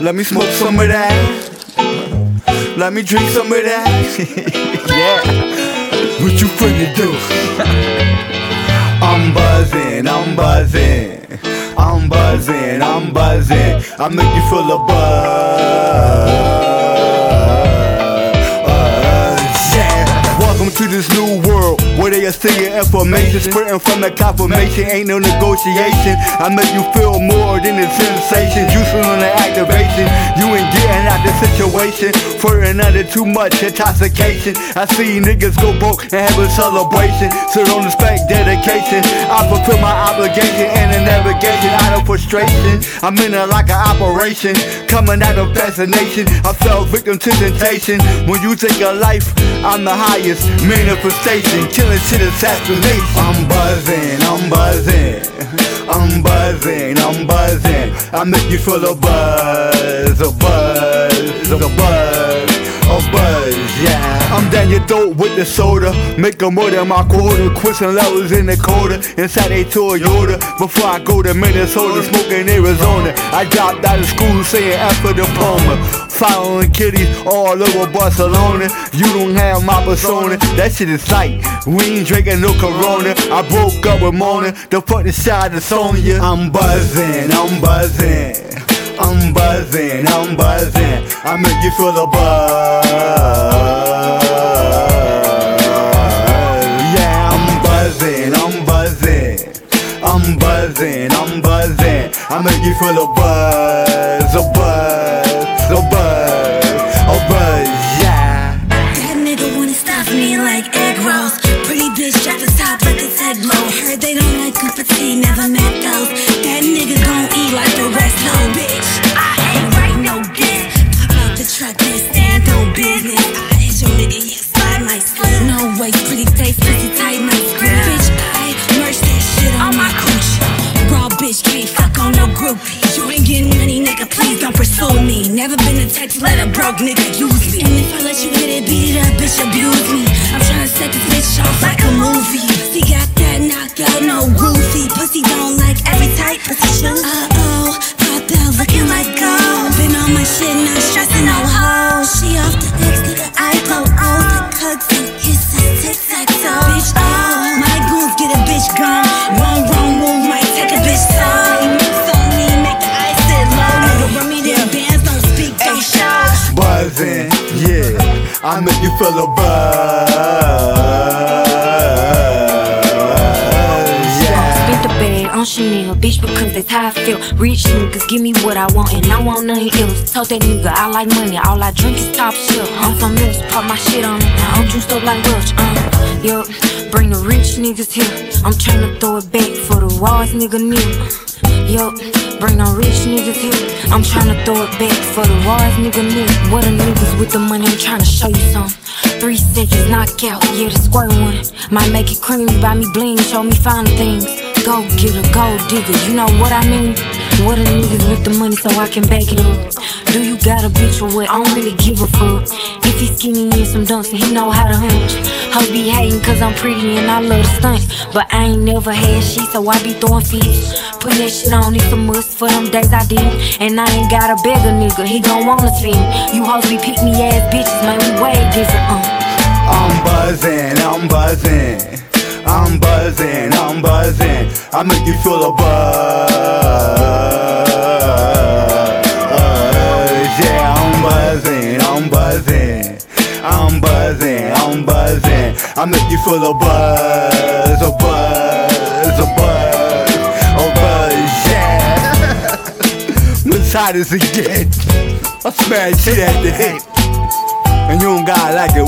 Let me smoke some of that. Let me drink some of that. yeah. What you finna do? I'm buzzing, I'm buzzing. I'm buzzing, I'm buzzing. I make you feel a buzz. To this new world where they are seeing information spreading from the confirmation. Ain't no negotiation. I make you feel more than a sensation. Juicing on the activation. You ain't getting out the situation. Further under too much intoxication. I see niggas go broke and have a celebration. So don't expect dedication. I fulfill my obligation and the navigation out of frustration. I'm in it like an operation. Coming out of fascination. I fell victim to temptation. When you take a life, I'm the highest manifestation. Killing shit assassination. I'm buzzing, I'm buzzing. I'm buzzing, I'm buzzing. I make you feel a buzz, a buzz, a buzz, a buzz, yeah. I'm down your throat with the soda. Make a more than my quota. Quitting levels in the coda. Inside a Toyota. Before I go to Minnesota, smoking Arizona. I dropped out of school saying after diploma. Following kitties all over Barcelona. You don't have my persona. That shit is light. We ain't drinking no Corona. I broke up with Mona. The fucking shot is on ya. I'm buzzing, I'm buzzing. I'm buzzing, I'm buzzing. I make you feel a buzz. Yeah, I'm buzzing, I'm buzzing. I'm buzzing, I'm buzzing. I make you feel a buzz, a buzz, You ain't getting money, nigga, please don't pursue me. Never been a text letter broke nigga use me. And if I let you hit it, beat it up, bitch, abuse me. I'm tryna set this buzzing, yeah. I make you feel a buzz, on Chanel, bitch, because that's how I feel. Rich niggas give me what I want, and I want nothing else. Told that nigga I like money, all I drink is top shelf. I'm from pop my shit on it. I'm juiced up like Welch, uh. Yup, bring the rich niggas here. I'm tryna throw it back for the rawest nigga new. Yup, bring the rich niggas here. I'm tryna throw it back for the rawest nigga new. What the niggas with the money, I'm tryna show you some. Three seconds, knockout, yeah, the square one. Might make it creamy, buy me bling, show me fine things. Go get a gold digger, you know what I mean? What a niggas with the money so I can back it up. Do you got a bitch or what? I don't really give a fuck. If he skinny and some dunks and he know how to hunch. Hoes be hating cause I'm pretty and I love the stunts. But I ain't never had shit so I be throwing fish. Put that shit on, it's a must for them days I did. And I ain't got a beggar nigga, he gon' wanna spend. You hoes be pick me ass bitches, man, we way different, uh. I'm buzzing, I'm buzzing. I'm buzzing, I'm buzzing. I make you feel a buzz. Yeah, I'm buzzing, I'm buzzing. I'm buzzing, I'm buzzing. I make you feel a buzz, a buzz, a buzz, a buzz. Yeah. Messiahs again. I smash shit at the hip. And you don't gotta like it